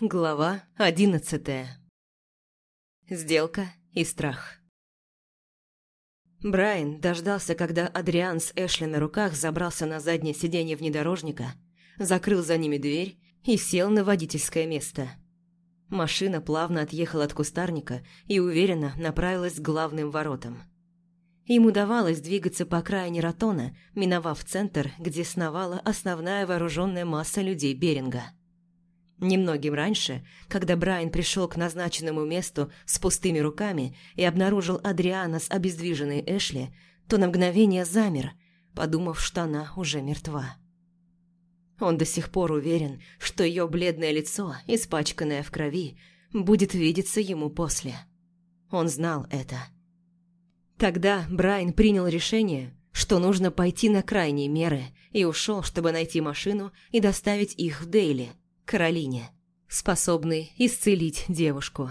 Глава одиннадцатая. Сделка и страх. Брайан дождался, когда Адриан с Эшли на руках забрался на заднее сиденье внедорожника, закрыл за ними дверь и сел на водительское место. Машина плавно отъехала от кустарника и уверенно направилась к главным воротам. Им удавалось двигаться по окраине Ратона, миновав центр, где сновала основная вооруженная масса людей Беринга – Немногим раньше, когда Брайан пришел к назначенному месту с пустыми руками и обнаружил Адриана с обездвиженной Эшли, то на мгновение замер, подумав, что она уже мертва. Он до сих пор уверен, что ее бледное лицо, испачканное в крови, будет видеться ему после. Он знал это. Тогда Брайан принял решение, что нужно пойти на крайние меры, и ушел, чтобы найти машину и доставить их в Дейли – Каролине, способный исцелить девушку.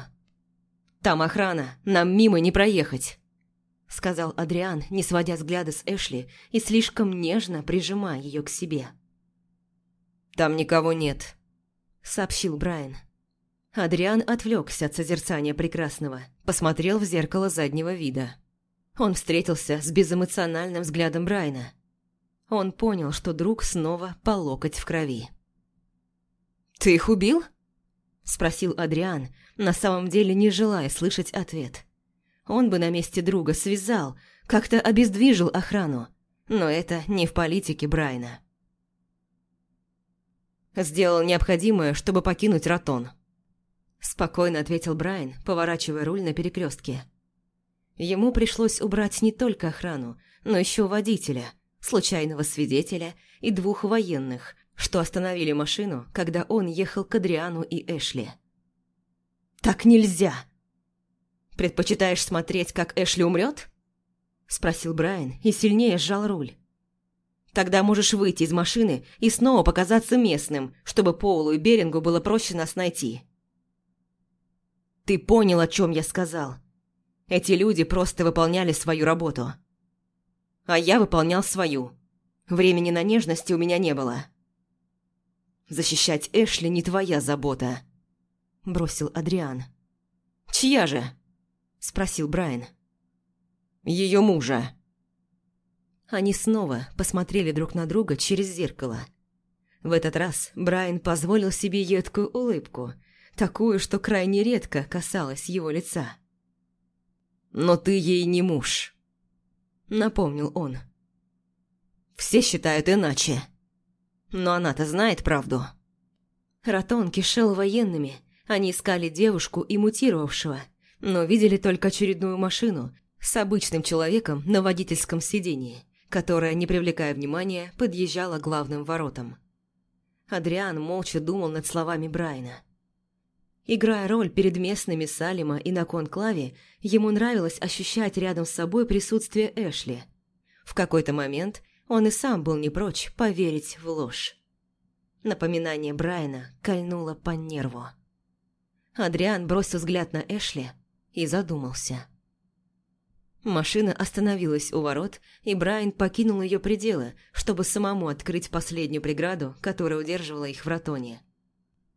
«Там охрана, нам мимо не проехать», — сказал Адриан, не сводя взгляда с Эшли и слишком нежно прижимая ее к себе. «Там никого нет», — сообщил Брайан. Адриан отвлекся от созерцания прекрасного, посмотрел в зеркало заднего вида. Он встретился с безэмоциональным взглядом Брайана. Он понял, что друг снова по локоть в крови. «Ты их убил?» – спросил Адриан, на самом деле не желая слышать ответ. Он бы на месте друга связал, как-то обездвижил охрану, но это не в политике Брайна. «Сделал необходимое, чтобы покинуть Ратон», – спокойно ответил Брайан, поворачивая руль на перекрестке. Ему пришлось убрать не только охрану, но еще водителя, случайного свидетеля и двух военных, что остановили машину, когда он ехал к Адриану и Эшли. «Так нельзя!» «Предпочитаешь смотреть, как Эшли умрет?» Спросил Брайан и сильнее сжал руль. «Тогда можешь выйти из машины и снова показаться местным, чтобы Поулу и Берингу было проще нас найти». «Ты понял, о чем я сказал. Эти люди просто выполняли свою работу. А я выполнял свою. Времени на нежности у меня не было». Защищать Эшли не твоя забота», – бросил Адриан. «Чья же?» – спросил Брайан. «Ее мужа». Они снова посмотрели друг на друга через зеркало. В этот раз Брайан позволил себе едкую улыбку, такую, что крайне редко касалась его лица. «Но ты ей не муж», — напомнил он. «Все считают иначе». Но она-то знает правду. Ратон кишел военными. Они искали девушку и мутировавшего, но видели только очередную машину с обычным человеком на водительском сидении, которая, не привлекая внимания, подъезжала к главным воротам. Адриан молча думал над словами Брайна. Играя роль перед местными Салима и на конклаве, ему нравилось ощущать рядом с собой присутствие Эшли. В какой-то момент он и сам был не прочь поверить в ложь. Напоминание Брайана кольнуло по нерву. Адриан бросил взгляд на Эшли и задумался. Машина остановилась у ворот, и Брайан покинул ее пределы, чтобы самому открыть последнюю преграду, которая удерживала их в Ратоне.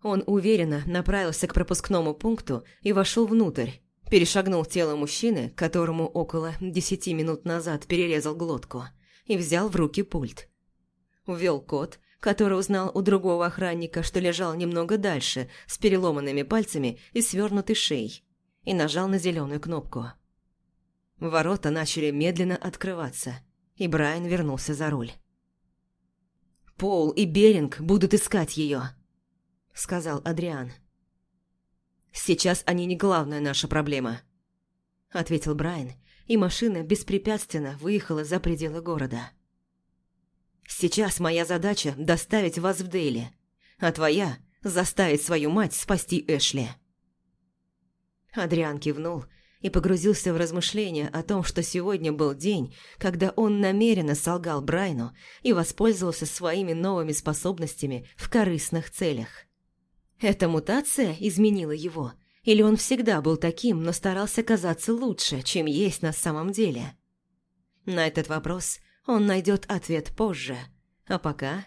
Он уверенно направился к пропускному пункту и вошел внутрь, перешагнул тело мужчины, которому около десяти минут назад перерезал глотку – и взял в руки пульт. Ввел код, который узнал у другого охранника, что лежал немного дальше, с переломанными пальцами и свернутой шеей, и нажал на зеленую кнопку. Ворота начали медленно открываться, и Брайан вернулся за руль. «Пол и Беринг будут искать ее», — сказал Адриан. «Сейчас они не главная наша проблема», — ответил Брайан и машина беспрепятственно выехала за пределы города. «Сейчас моя задача – доставить вас в Дейли, а твоя – заставить свою мать спасти Эшли». Адриан кивнул и погрузился в размышления о том, что сегодня был день, когда он намеренно солгал Брайну и воспользовался своими новыми способностями в корыстных целях. Эта мутация изменила его – или он всегда был таким, но старался казаться лучше, чем есть на самом деле? На этот вопрос он найдет ответ позже. А пока...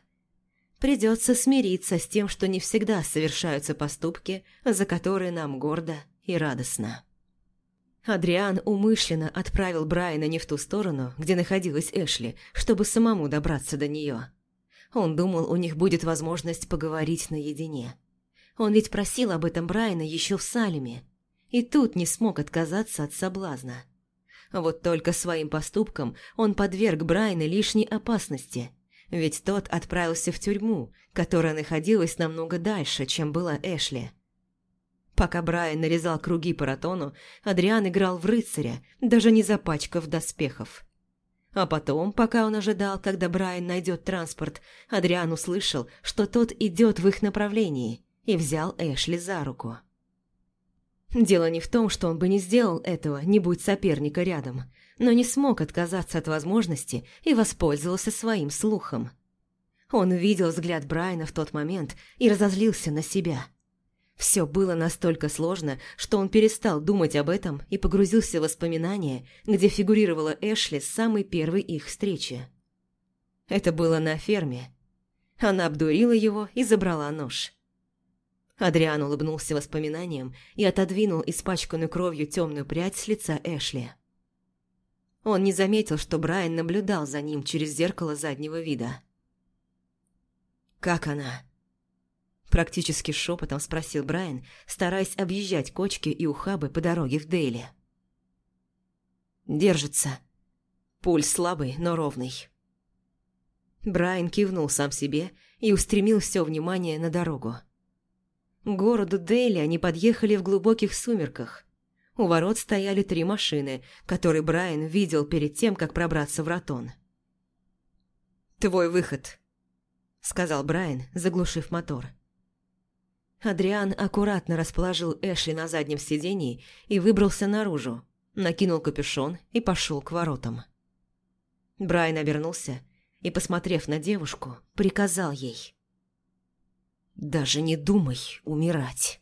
придется смириться с тем, что не всегда совершаются поступки, за которые нам гордо и радостно. Адриан умышленно отправил Брайана не в ту сторону, где находилась Эшли, чтобы самому добраться до нее. Он думал, у них будет возможность поговорить наедине. Он ведь просил об этом Брайана еще в Салеме, и тут не смог отказаться от соблазна. Вот только своим поступком он подверг Брайана лишней опасности, ведь тот отправился в тюрьму, которая находилась намного дальше, чем была Эшли. Пока Брайан нарезал круги по ротону, Адриан играл в рыцаря, даже не запачкав доспехов. А потом, пока он ожидал, когда Брайан найдет транспорт, Адриан услышал, что тот идет в их направлении, и взял Эшли за руку. Дело не в том, что он бы не сделал этого, не будь соперника рядом, но не смог отказаться от возможности и воспользовался своим слухом. Он видел взгляд Брайана в тот момент и разозлился на себя – все было настолько сложно, что он перестал думать об этом и погрузился в воспоминания, где фигурировала Эшли с самой первой их встречи. Это было на ферме. Она обдурила его и забрала нож. Адриан улыбнулся воспоминаниям и отодвинул испачканную кровью темную прядь с лица Эшли. Он не заметил, что Брайан наблюдал за ним через зеркало заднего вида. «Как она?» Практически шепотом спросил Брайан, стараясь объезжать кочки и ухабы по дороге в Дейли. «Держится. Пульс слабый, но ровный». Брайан кивнул сам себе и устремил все внимание на дорогу. К городу Дейли они подъехали в глубоких сумерках. У ворот стояли три машины, которые Брайан видел перед тем, как пробраться в Ратон. «Твой выход», — сказал Брайан, заглушив мотор. Адриан аккуратно расположил Эшли на заднем сидении и выбрался наружу, накинул капюшон и пошел к воротам. Брайан обернулся и, посмотрев на девушку, приказал ей. «Даже не думай умирать».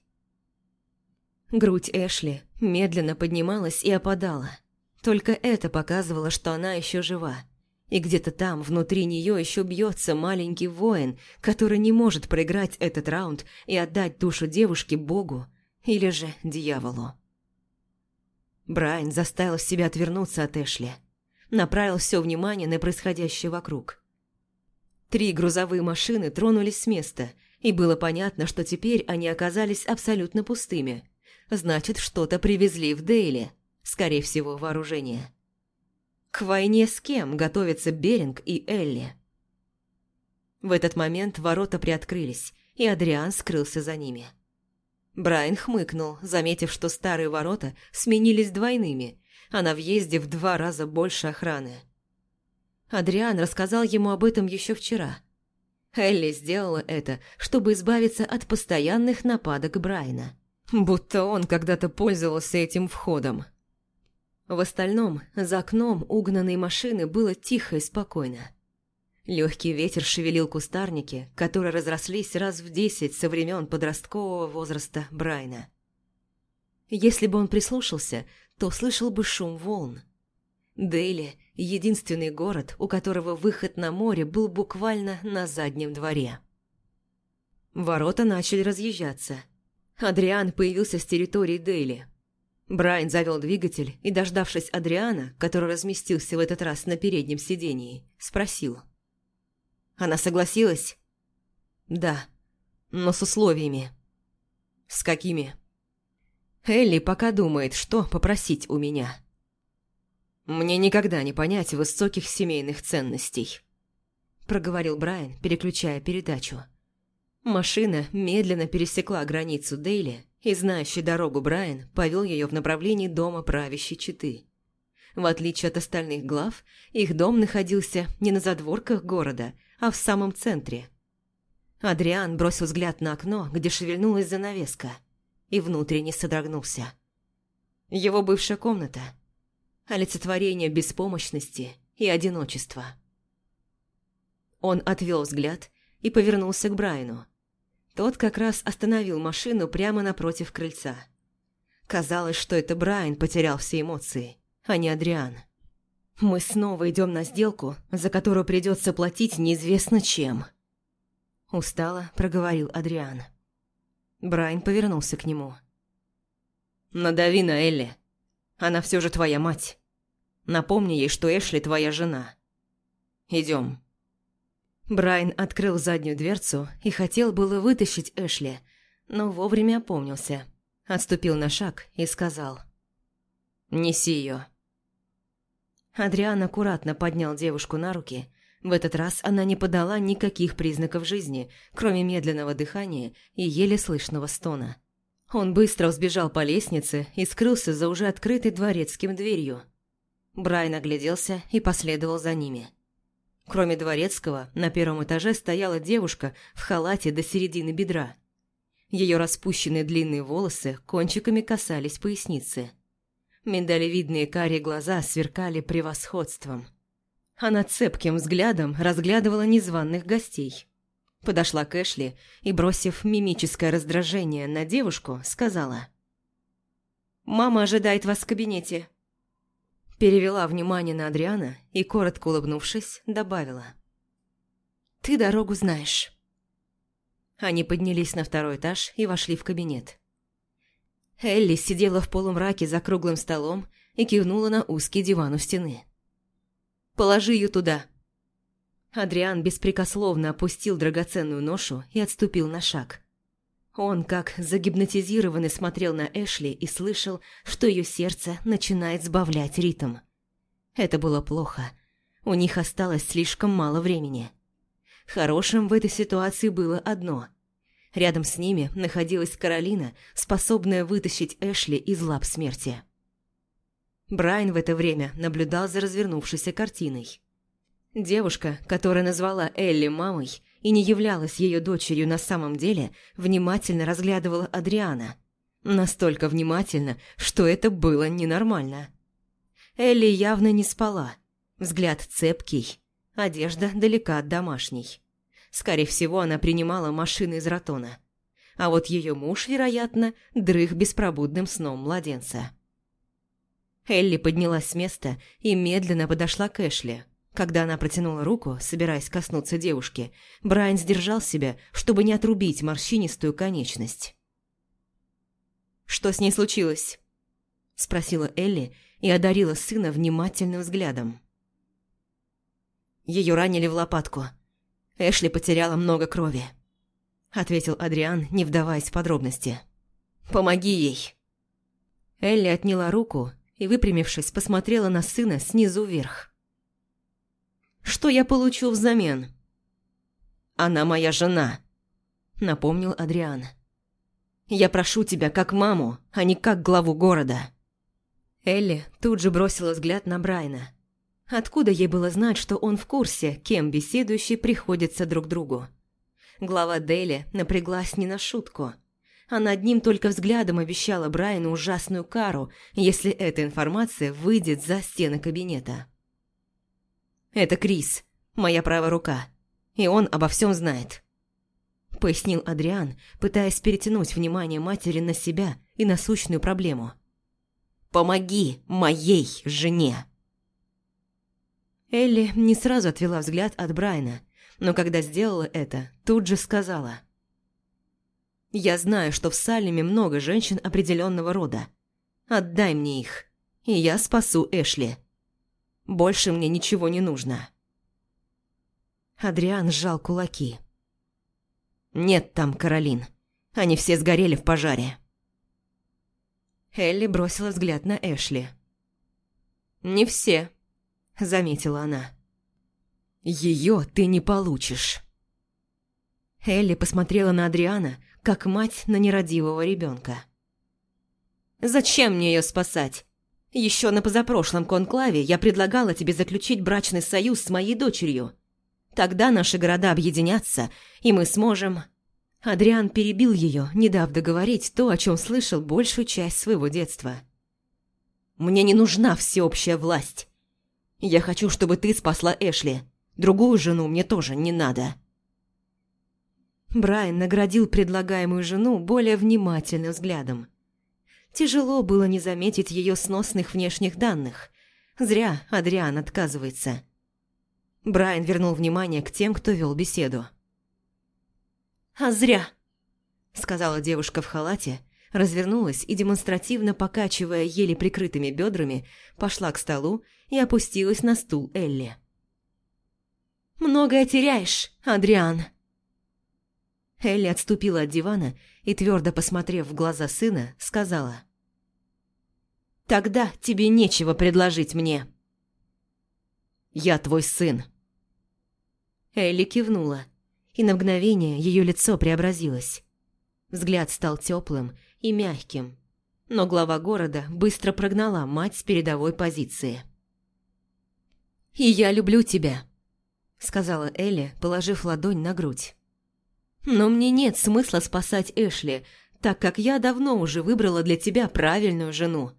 Грудь Эшли медленно поднималась и опадала. Только это показывало, что она еще жива. И где-то там, внутри нее, еще бьется маленький воин, который не может проиграть этот раунд и отдать душу девушке Богу или же дьяволу. Брайан заставил себя отвернуться от Эшли. Направил все внимание на происходящее вокруг. Три грузовые машины тронулись с места, и было понятно, что теперь они оказались абсолютно пустыми. Значит, что-то привезли в Дейли, скорее всего, вооружение. К войне с кем готовятся Беринг и Элли? В этот момент ворота приоткрылись, и Адриан скрылся за ними. Брайан хмыкнул, заметив, что старые ворота сменились двойными, а на въезде в два раза больше охраны. Адриан рассказал ему об этом еще вчера. Элли сделала это, чтобы избавиться от постоянных нападок Брайана. Будто он когда-то пользовался этим входом. В остальном, за окном угнанной машины было тихо и спокойно. Легкий ветер шевелил кустарники, которые разрослись раз в десять со времен подросткового возраста Брайна. Если бы он прислушался, то слышал бы шум волн. Дейли – единственный город, у которого выход на море был буквально на заднем дворе. Ворота начали разъезжаться. Адриан появился с территории Дейли – Брайан завел двигатель и, дождавшись Адриана, который разместился в этот раз на переднем сидении, спросил. «Она согласилась?» «Да, но с условиями». «С какими?» «Элли пока думает, что попросить у меня». «Мне никогда не понять высоких семейных ценностей», – проговорил Брайан, переключая передачу. Машина медленно пересекла границу Дейли и знающий дорогу Брайан повел ее в направлении дома правящей четы. В отличие от остальных глав, их дом находился не на задворках города, а в самом центре. Адриан бросил взгляд на окно, где шевельнулась занавеска, и внутренне содрогнулся. Его бывшая комната. Олицетворение беспомощности и одиночества. Он отвел взгляд и повернулся к Брайану. Тот как раз остановил машину прямо напротив крыльца. Казалось, что это Брайан потерял все эмоции, а не Адриан. Мы снова идем на сделку, за которую придется платить неизвестно чем. Устало проговорил Адриан. Брайан повернулся к нему. «Надави на Элли. Она все же твоя мать. Напомни ей, что Эшли твоя жена. Идем». Брайан открыл заднюю дверцу и хотел было вытащить Эшли, но вовремя опомнился, отступил на шаг и сказал «Неси ее». Адриан аккуратно поднял девушку на руки. В этот раз она не подала никаких признаков жизни, кроме медленного дыхания и еле слышного стона. Он быстро сбежал по лестнице и скрылся за уже открытой дворецким дверью. Брайан огляделся и последовал за ними. Кроме дворецкого, на первом этаже стояла девушка в халате до середины бедра. Ее распущенные длинные волосы кончиками касались поясницы. Миндалевидные карие глаза сверкали превосходством. Она цепким взглядом разглядывала незваных гостей. Подошла к Эшли и, бросив мимическое раздражение на девушку, сказала. «Мама ожидает вас в кабинете». Перевела внимание на Адриана и, коротко улыбнувшись, добавила. «Ты дорогу знаешь». Они поднялись на второй этаж и вошли в кабинет. Элли сидела в полумраке за круглым столом и кивнула на узкий диван у стены. «Положи ее туда». Адриан беспрекословно опустил драгоценную ношу и отступил на шаг. Он, как загипнотизированный, смотрел на Эшли и слышал, что ее сердце начинает сбавлять ритм. Это было плохо. У них осталось слишком мало времени. Хорошим в этой ситуации было одно – Рядом с ними находилась Каролина, способная вытащить Эшли из лап смерти. Брайан в это время наблюдал за развернувшейся картиной. Девушка, которая назвала Элли мамой и не являлась ее дочерью на самом деле, внимательно разглядывала Адриана. Настолько внимательно, что это было ненормально. Элли явно не спала. Взгляд цепкий, одежда далека от домашней. Скорее всего, она принимала машины из Ратона. А вот ее муж, вероятно, дрых беспробудным сном младенца. Элли поднялась с места и медленно подошла к Эшли. Когда она протянула руку, собираясь коснуться девушки, Брайан сдержал себя, чтобы не отрубить морщинистую конечность. «Что с ней случилось?» – спросила Элли и одарила сына внимательным взглядом. Ее ранили в лопатку – Эшли потеряла много крови», — ответил Адриан, не вдаваясь в подробности. «Помоги ей». Элли отняла руку и, выпрямившись, посмотрела на сына снизу вверх. «Что я получу взамен?» «Она моя жена», — напомнил Адриан. «Я прошу тебя как маму, а не как главу города». Элли тут же бросила взгляд на Брайна. Откуда ей было знать, что он в курсе, кем беседующие приходятся друг другу? Глава Дели напряглась не на шутку. Она одним только взглядом обещала Брайану ужасную кару, если эта информация выйдет за стены кабинета. «Это Крис, моя правая рука, и он обо всем знает», — пояснил Адриан, пытаясь перетянуть внимание матери на себя и насущную проблему. «Помоги моей жене!» Элли не сразу отвела взгляд от Брайана, но когда сделала это, тут же сказала. «Я знаю, что в Салеме много женщин определенного рода. Отдай мне их, и я спасу Эшли. Больше мне ничего не нужно». Адриан сжал кулаки. «Нет там, Каролин. Они все сгорели в пожаре». Элли бросила взгляд на Эшли. «Не все», – заметила она. «Ее ты не получишь». Элли посмотрела на Адриана, как мать на нерадивого ребенка. «Зачем мне ее спасать? Еще на позапрошлом конклаве я предлагала тебе заключить брачный союз с моей дочерью. Тогда наши города объединятся, и мы сможем...» Адриан перебил ее, не дав договорить то, о чем слышал большую часть своего детства. «Мне не нужна всеобщая власть. Я хочу, чтобы ты спасла Эшли. Другую жену мне тоже не надо». Брайан наградил предлагаемую жену более внимательным взглядом. Тяжело было не заметить ее сносных внешних данных. Зря Адриан отказывается. Брайан вернул внимание к тем, кто вел беседу. а зря», — сказала девушка в халате, развернулась и, демонстративно покачивая еле прикрытыми бедрами, пошла к столу и опустилась на стул Элли. «Многое теряешь, Адриан!» Элли отступила от дивана и, твердо посмотрев в глаза сына, сказала. «Тогда тебе нечего предложить мне». «Я твой сын». Элли кивнула, и на мгновение ее лицо преобразилось. Взгляд стал теплым и мягким, но глава города быстро прогнала мать с передовой позиции. «И я люблю тебя», — сказала Элли, положив ладонь на грудь. «Но мне нет смысла спасать Эшли, так как я давно уже выбрала для тебя правильную жену.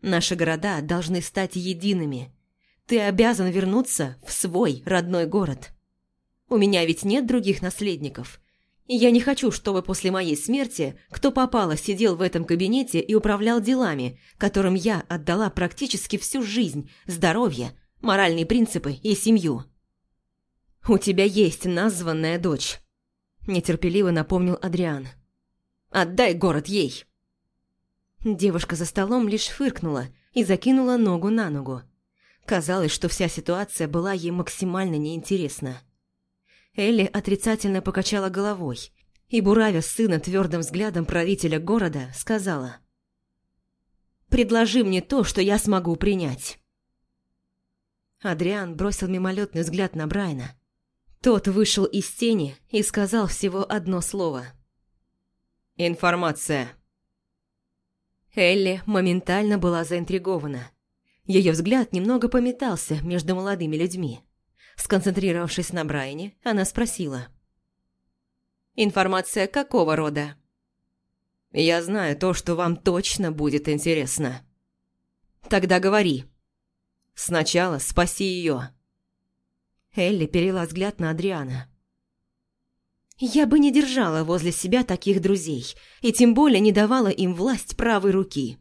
Наши города должны стать едиными. Ты обязан вернуться в свой родной город. У меня ведь нет других наследников, я не хочу, чтобы после моей смерти кто попало сидел в этом кабинете и управлял делами, которым я отдала практически всю жизнь, здоровье, моральные принципы и семью. «У тебя есть названная дочь», – нетерпеливо напомнил Адриан. «Отдай город ей!» Девушка за столом лишь фыркнула и закинула ногу на ногу. Казалось, что вся ситуация была ей максимально неинтересна. Элли отрицательно покачала головой и, буравя сына твердым взглядом правителя города, сказала «Предложи мне то, что я смогу принять». Адриан бросил мимолетный взгляд на Брайна. Тот вышел из тени и сказал всего одно слово. «Информация». Элли моментально была заинтригована. Ее взгляд немного пометался между молодыми людьми. Сконцентрировавшись на Брайане, она спросила. «Информация какого рода?» «Я знаю то, что вам точно будет интересно». «Тогда говори». «Сначала спаси ее». Элли перела взгляд на Адриана. «Я бы не держала возле себя таких друзей, и тем более не давала им власть правой руки».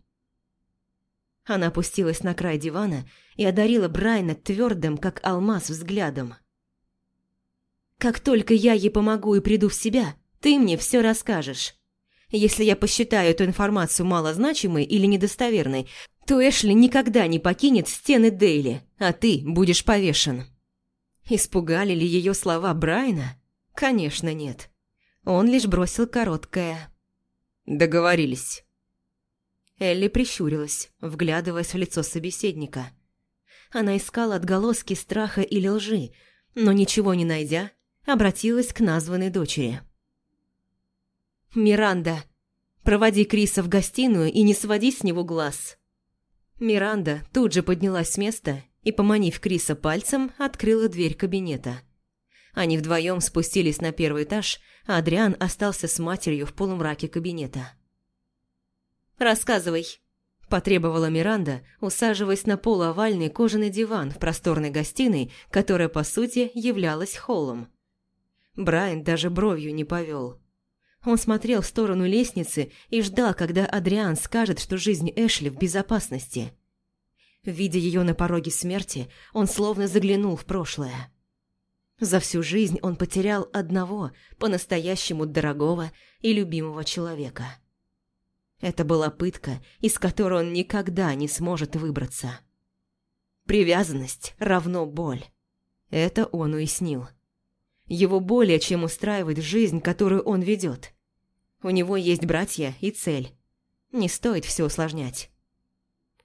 Она опустилась на край дивана и одарила Брайна твердым, как алмаз, взглядом. «Как только я ей помогу и приду в себя, ты мне все расскажешь. Если я посчитаю эту информацию малозначимой или недостоверной, то Эшли никогда не покинет стены Дейли, а ты будешь повешен». Испугали ли ее слова Брайна? Конечно, нет. Он лишь бросил короткое «Договорились». Элли прищурилась, вглядываясь в лицо собеседника. Она искала отголоски страха или лжи, но ничего не найдя, обратилась к названной дочери. «Миранда, проводи Криса в гостиную и не своди с него глаз». Миранда тут же поднялась с места и, поманив Криса пальцем, открыла дверь кабинета. Они вдвоем спустились на первый этаж, а Адриан остался с матерью в полумраке кабинета. «Рассказывай», – потребовала Миранда, усаживаясь на полуовальный кожаный диван в просторной гостиной, которая, по сути, являлась холлом. Брайан даже бровью не повел. Он смотрел в сторону лестницы и ждал, когда Адриан скажет, что жизнь Эшли в безопасности. Видя ее на пороге смерти, он словно заглянул в прошлое. За всю жизнь он потерял одного по-настоящему дорогого и любимого человека – это была пытка, из которой он никогда не сможет выбраться. Привязанность равно боль. Это он уяснил. Его более чем устраивает жизнь, которую он ведет. У него есть братья и цель. Не стоит все усложнять.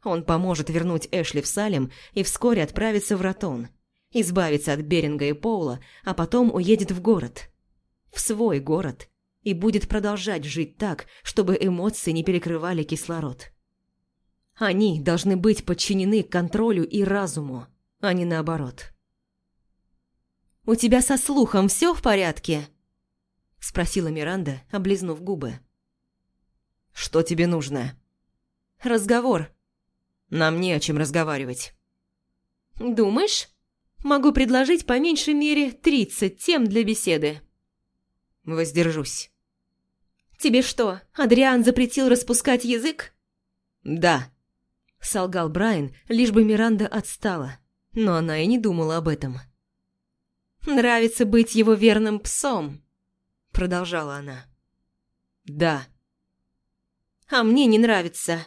Он поможет вернуть Эшли в Салем и вскоре отправиться в Ратон, избавиться от Беринга и Поула, а потом уедет в город. В свой город, и будет продолжать жить так, чтобы эмоции не перекрывали кислород. Они должны быть подчинены контролю и разуму, а не наоборот. «У тебя со слухом все в порядке?» – спросила Миранда, облизнув губы. «Что тебе нужно?» «Разговор». «Нам не о чем разговаривать». «Думаешь? Могу предложить по меньшей мере тридцать тем для беседы». «Воздержусь». «Тебе что, Адриан запретил распускать язык?» «Да», — солгал Брайан, лишь бы Миранда отстала, но она и не думала об этом. «Нравится быть его верным псом», — продолжала она. «Да». «А мне не нравится».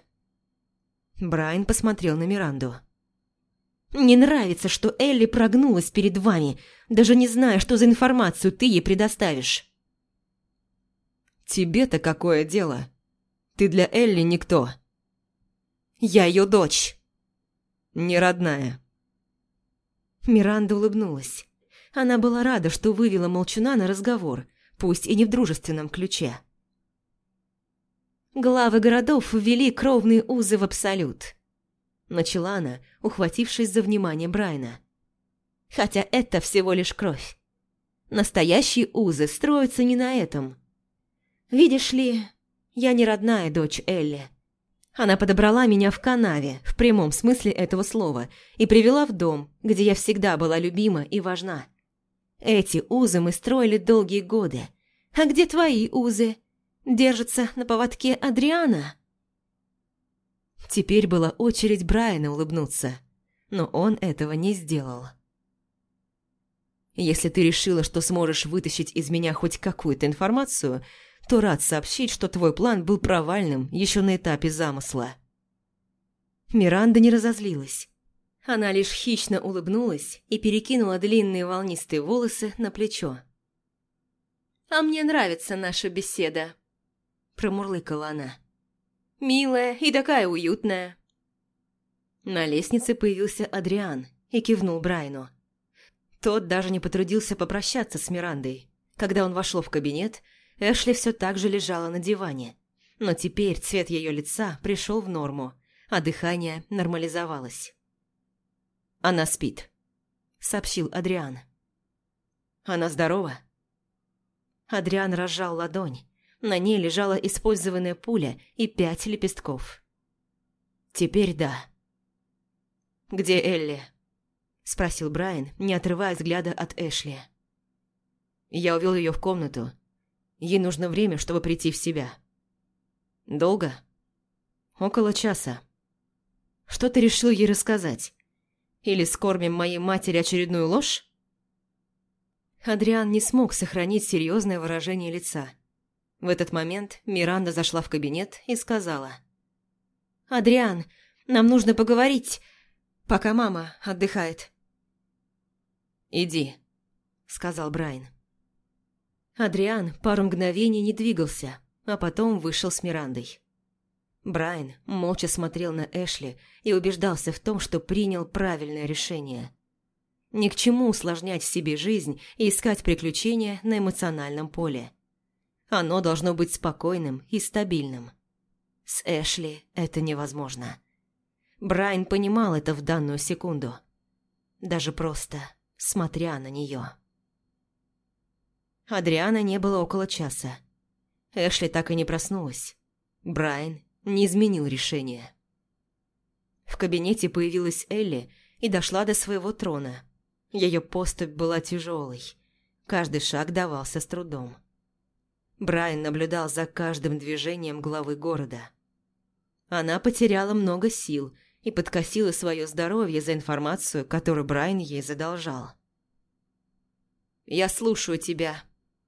Брайан посмотрел на Миранду. «Не нравится, что Элли прогнулась перед вами, даже не зная, что за информацию ты ей предоставишь». «Тебе-то какое дело? Ты для Элли никто». «Я ее дочь». «Не родная». Миранда улыбнулась. Она была рада, что вывела Молчуна на разговор, пусть и не в дружественном ключе. Главы городов ввели кровные узы в абсолют. Начала она, ухватившись за внимание Брайна. Хотя это всего лишь кровь. Настоящие узы строятся не на этом. Видишь ли, я не родная дочь Элли. Она подобрала меня в канаве, в прямом смысле этого слова, и привела в дом, где я всегда была любима и важна. Эти узы мы строили долгие годы. А где твои узы? Держится на поводке Адриана?» Теперь была очередь Брайана улыбнуться, но он этого не сделал. «Если ты решила, что сможешь вытащить из меня хоть какую-то информацию, то рад сообщить, что твой план был провальным еще на этапе замысла». Миранда не разозлилась. Она лишь хищно улыбнулась и перекинула длинные волнистые волосы на плечо. «А мне нравится наша беседа», – промурлыкала она. «Милая и такая уютная». На лестнице появился Адриан и кивнул Брайну. Тот даже не потрудился попрощаться с Мирандой. Когда он вошел в кабинет, Эшли все так же лежала на диване. Но теперь цвет ее лица пришел в норму, а дыхание нормализовалось. «Она спит», — сообщил Адриан. «Она здорова?» Адриан разжал ладонь. На ней лежала использованная пуля и пять лепестков. «Теперь да». «Где Элли?» – спросил Брайан, не отрывая взгляда от Эшли. Я увел ее в комнату. Ей нужно время, чтобы прийти в себя. «Долго?» «Около часа». «Что ты решил ей рассказать?» Или скормим моей матери очередную ложь? Адриан не смог сохранить серьезное выражение лица. В этот момент Миранда зашла в кабинет и сказала. «Адриан, нам нужно поговорить, пока мама отдыхает». «Иди», — сказал Брайан. Адриан пару мгновений не двигался, а потом вышел с Мирандой. Брайан молча смотрел на Эшли и убеждался в том, что принял правильное решение. Ни к чему усложнять себе жизнь и искать приключения на эмоциональном поле. Оно должно быть спокойным и стабильным. С Эшли это невозможно. Брайан понимал это в данную секунду. Даже просто смотря на нее. Адриана не было около часа. Эшли так и не проснулась. Брайан не изменил решение. В кабинете появилась Элли и дошла до своего трона. Ее поступь была тяжелой. Каждый шаг давался с трудом. Брайан наблюдал за каждым движением главы города. Она потеряла много сил и подкосила свое здоровье за информацию, которую Брайан ей задолжал. «Я слушаю тебя»,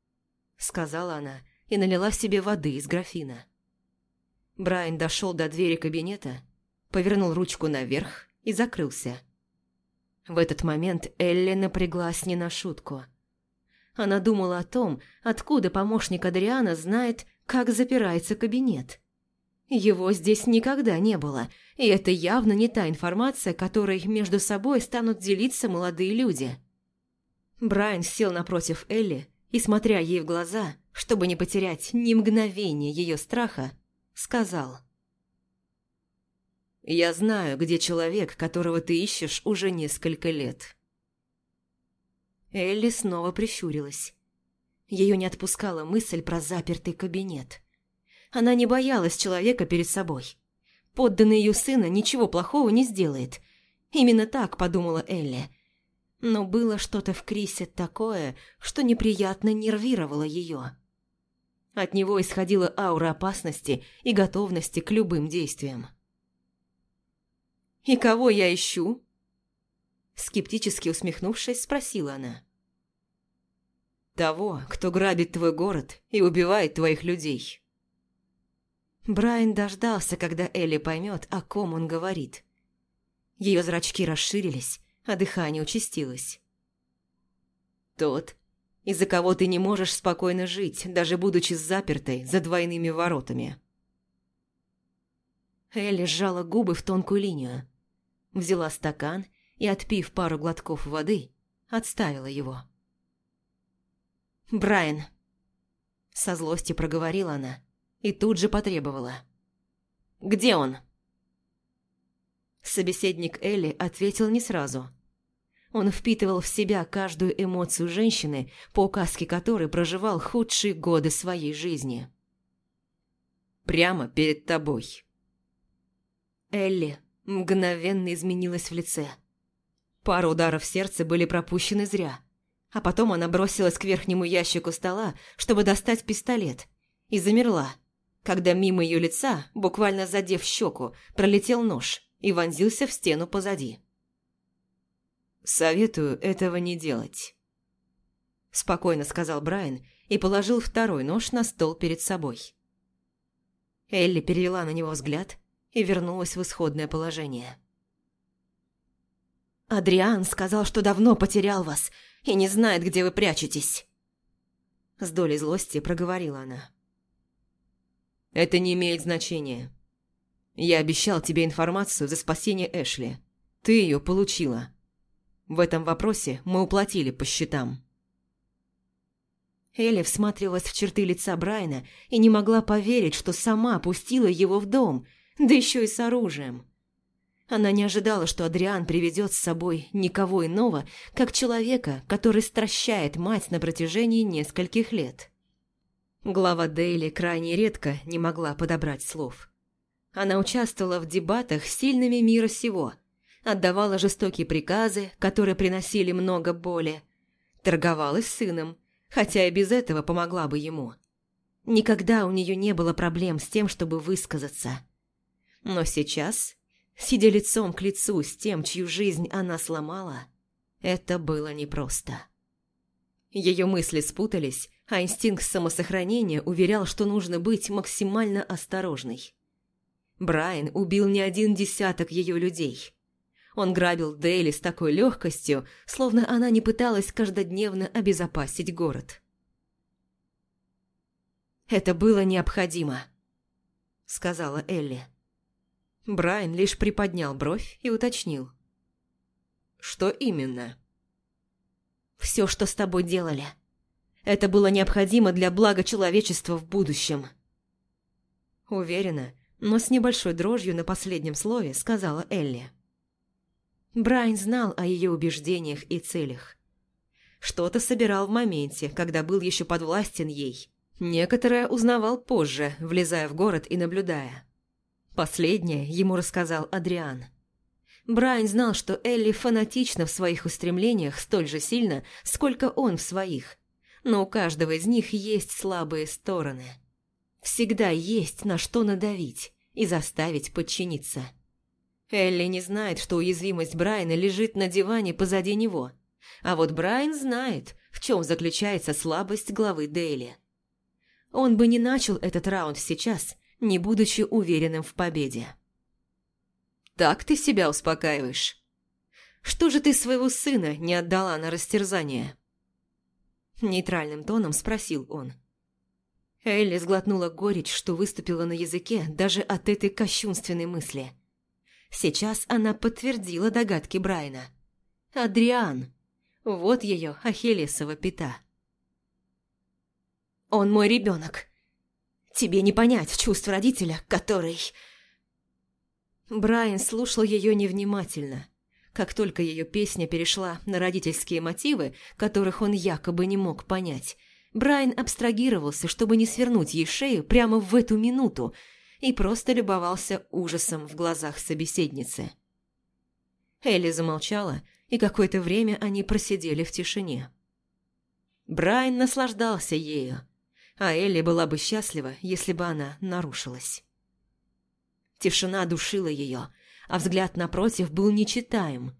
— сказала она и налила себе воды из графина. Брайан дошел до двери кабинета, повернул ручку наверх и закрылся. В этот момент Элли напряглась не на шутку. Она думала о том, откуда помощник Адриана знает, как запирается кабинет. Его здесь никогда не было, и это явно не та информация, которой между собой станут делиться молодые люди. Брайан сел напротив Элли и, смотря ей в глаза, чтобы не потерять ни мгновения ее страха, сказал. «Я знаю, где человек, которого ты ищешь уже несколько лет». Элли снова прищурилась. Ее не отпускала мысль про запертый кабинет. Она не боялась человека перед собой. Подданный ее сына ничего плохого не сделает. Именно так подумала Элли. Но было что-то в Крисе такое, что неприятно нервировало ее. От него исходила аура опасности и готовности к любым действиям. «И кого я ищу?» Скептически усмехнувшись, спросила она. Того, кто грабит твой город и убивает твоих людей. Брайан дождался, когда Элли поймет, о ком он говорит. Ее зрачки расширились, а дыхание участилось. Тот, из-за кого ты не можешь спокойно жить, даже будучи запертой за двойными воротами. Элли сжала губы в тонкую линию. Взяла стакан и, отпив пару глотков воды, отставила его. «Брайан!» Со злости проговорила она и тут же потребовала. «Где он?» Собеседник Элли ответил не сразу. Он впитывал в себя каждую эмоцию женщины, по указке которой проживал худшие годы своей жизни. «Прямо перед тобой». Элли мгновенно изменилась в лице. Пару ударов сердца были пропущены зря. А потом она бросилась к верхнему ящику стола, чтобы достать пистолет, и замерла, когда мимо ее лица, буквально задев щеку, пролетел нож и вонзился в стену позади. «Советую этого не делать», – спокойно сказал Брайан и положил второй нож на стол перед собой. Элли перевела на него взгляд и вернулась в исходное положение. «Адриан сказал, что давно потерял вас и не знает, где вы прячетесь», – с долей злости проговорила она. «Это не имеет значения. Я обещал тебе информацию за спасение Эшли. Ты ее получила. В этом вопросе мы уплатили по счетам». Элли всматривалась в черты лица Брайана и не могла поверить, что сама пустила его в дом, да еще и с оружием. Она не ожидала, что Адриан приведет с собой никого иного, как человека, который стращает мать на протяжении нескольких лет. Глава Дейли крайне редко не могла подобрать слов. Она участвовала в дебатах сильными мира сего – отдавала жестокие приказы, которые приносили много боли, торговалась с сыном, хотя и без этого помогла бы ему. Никогда у нее не было проблем с тем, чтобы высказаться. Но сейчас, сидя лицом к лицу с тем, чью жизнь она сломала, это было непросто. Ее мысли спутались, а инстинкт самосохранения уверял, что нужно быть максимально осторожной. Брайан убил не один десяток ее людей – он грабил Дейли с такой легкостью, словно она не пыталась каждодневно обезопасить город. «Это было необходимо», — сказала Элли. Брайан лишь приподнял бровь и уточнил. «Что именно?» «Все, что с тобой делали. Это было необходимо для блага человечества в будущем». Уверена, но с небольшой дрожью на последнем слове сказала Элли. Брайан знал о ее убеждениях и целях. Что-то собирал в моменте, когда был еще подвластен ей. Некоторое узнавал позже, влезая в город и наблюдая. Последнее ему рассказал Адриан. Брайан знал, что Элли фанатична в своих устремлениях столь же сильно, сколько он в своих. Но у каждого из них есть слабые стороны. Всегда есть на что надавить и заставить подчиниться. Элли не знает, что уязвимость Брайана лежит на диване позади него. А вот Брайан знает, в чем заключается слабость главы Дейли. Он бы не начал этот раунд сейчас, не будучи уверенным в победе. «Так ты себя успокаиваешь. Что же ты своего сына не отдала на растерзание?» Нейтральным тоном спросил он. Элли сглотнула горечь, что выступила на языке даже от этой кощунственной мысли – Сейчас она подтвердила догадки Брайна. Адриан. Вот ее Ахиллесова пята. «Он мой ребенок. Тебе не понять чувств родителя, который...» Брайан слушал ее невнимательно. Как только ее песня перешла на родительские мотивы, которых он якобы не мог понять, Брайан абстрагировался, чтобы не свернуть ей шею прямо в эту минуту, и просто любовался ужасом в глазах собеседницы. Элли замолчала, и какое-то время они просидели в тишине. Брайан наслаждался ею, а Элли была бы счастлива, если бы она нарушилась. Тишина душила ее, а взгляд напротив был нечитаем.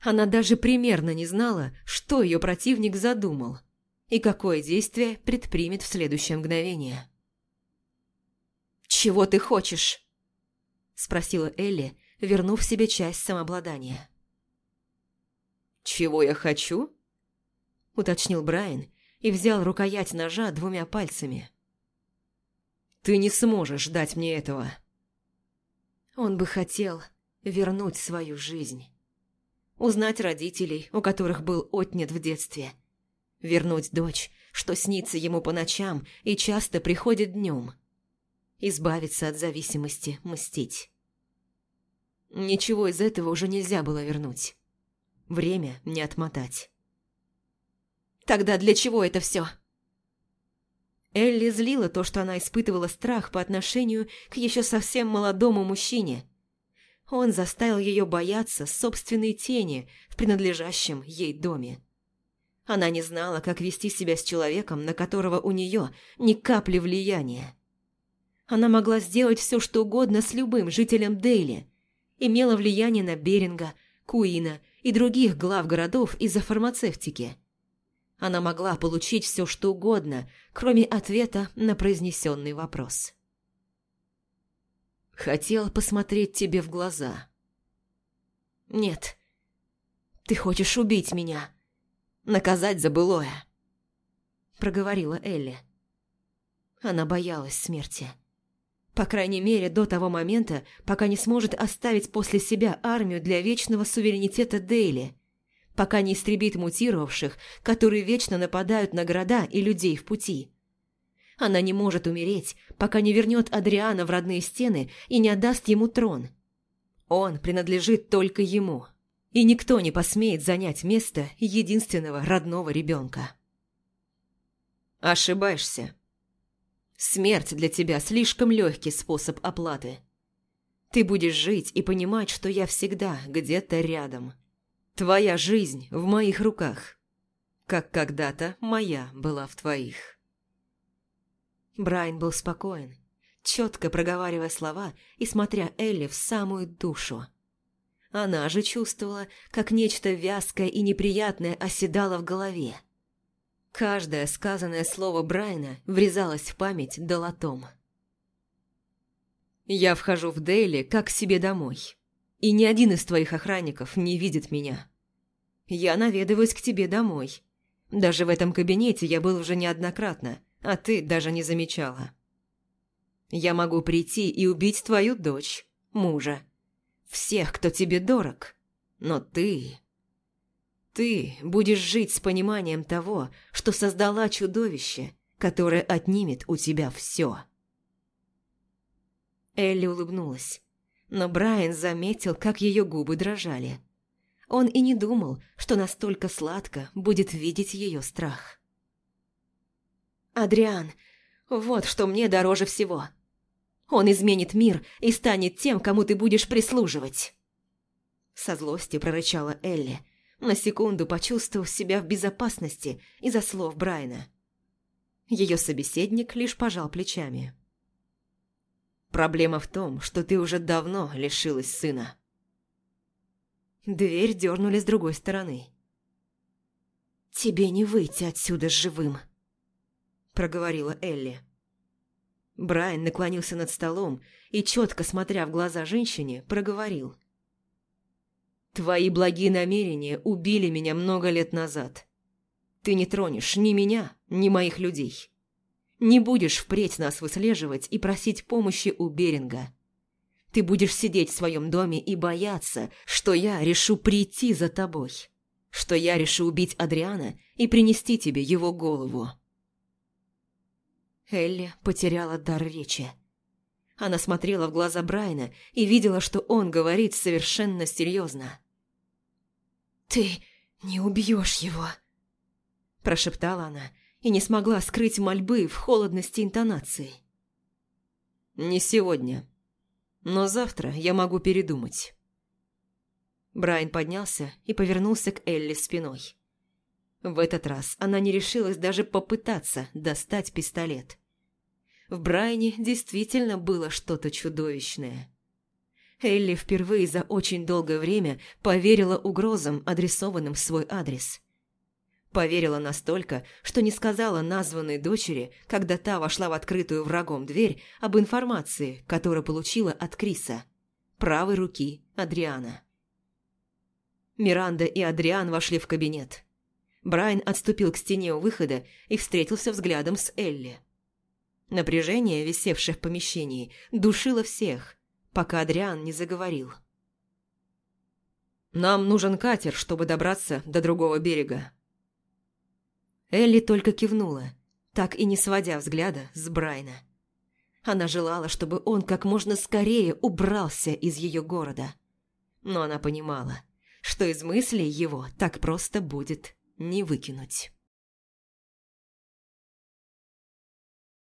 Она даже примерно не знала, что ее противник задумал. и какое действие предпримет в следующее мгновение. «Чего ты хочешь?» – спросила Элли, вернув себе часть самообладания. «Чего я хочу?» – уточнил Брайан и взял рукоять ножа двумя пальцами. «Ты не сможешь дать мне этого». Он бы хотел вернуть свою жизнь. Узнать родителей, у которых был отнят в детстве. Вернуть дочь, что снится ему по ночам и часто приходит днем. Избавиться от зависимости, мстить. Ничего из этого уже нельзя было вернуть. Время не отмотать. Тогда для чего это все? Элли злила то, что она испытывала страх по отношению к еще совсем молодому мужчине. Он заставил ее бояться собственной тени в принадлежащем ей доме. Она не знала, как вести себя с человеком, на которого у нее ни капли влияния. Она могла сделать все, что угодно с любым жителем Дейли. Имела влияние на Беринга, Куина и других глав городов из-за фармацевтики. Она могла получить все, что угодно, кроме ответа на произнесенный вопрос. «Хотел посмотреть тебе в глаза». «Нет, ты хочешь убить меня, наказать за былое», — проговорила Элли. Она боялась смерти. По крайней мере, до того момента, пока не сможет оставить после себя армию для вечного суверенитета Дейли, пока не истребит мутировавших, которые вечно нападают на города и людей в пути. Она не может умереть, пока не вернет Адриана в родные стены и не отдаст ему трон. Он принадлежит только ему, и никто не посмеет занять место единственного родного ребенка. Ошибаешься. Смерть для тебя слишком легкий способ оплаты. Ты будешь жить и понимать, что я всегда где-то рядом. Твоя жизнь в моих руках, как когда-то моя была в твоих. Брайан был спокоен, четко проговаривая слова и смотря Элли в самую душу. Она же чувствовала, как нечто вязкое и неприятное оседало в голове. Каждое сказанное слово Брайана врезалось в память долотом. «Я вхожу в Дейли как к себе домой, и ни один из твоих охранников не видит меня. Я наведываюсь к тебе домой. Даже в этом кабинете я был уже неоднократно, а ты даже не замечала. Я могу прийти и убить твою дочь, мужа, всех, кто тебе дорог, но ты...» Ты будешь жить с пониманием того, что создала чудовище, которое отнимет у тебя все. Элли улыбнулась, но Брайан заметил, как ее губы дрожали. Он и не думал, что настолько сладко будет видеть ее страх. «Адриан, вот что мне дороже всего. Он изменит мир и станет тем, кому ты будешь прислуживать!» Со злости прорычала Элли, на секунду почувствовав себя в безопасности из-за слов Брайна. Ее собеседник лишь пожал плечами. «Проблема в том, что ты уже давно лишилась сына». Дверь дернули с другой стороны. «Тебе не выйти отсюда живым», – проговорила Элли. Брайан наклонился над столом и, четко смотря в глаза женщине, проговорил – Твои благие намерения убили меня много лет назад. Ты не тронешь ни меня, ни моих людей. Не будешь впредь нас выслеживать и просить помощи у Беринга. Ты будешь сидеть в своем доме и бояться, что я решу прийти за тобой, что я решу убить Адриана и принести тебе его голову. Элли потеряла дар речи. Она смотрела в глаза Брайна и видела, что он говорит совершенно серьезно. «Ты не убьешь его», – прошептала она и не смогла скрыть мольбы в холодности интонации. «Не сегодня, но завтра я могу передумать». Брайан поднялся и повернулся к Элли спиной. В этот раз она не решилась даже попытаться достать пистолет. В Брайане действительно было что-то чудовищное. Элли впервые за очень долгое время поверила угрозам, адресованным в свой адрес. Поверила настолько, что не сказала названной дочери, когда та вошла в открытую врагом дверь, об информации, которую получила от Криса, правой руки Адриана. Миранда и Адриан вошли в кабинет. Брайан отступил к стене у выхода и встретился взглядом с Элли. Напряжение, висевшее в помещении, душило всех, пока Адриан не заговорил. «Нам нужен катер, чтобы добраться до другого берега». Элли только кивнула, так и не сводя взгляда с Брайна. Она желала, чтобы он как можно скорее убрался из ее города. Но она понимала, что из мыслей его так просто будет не выкинуть.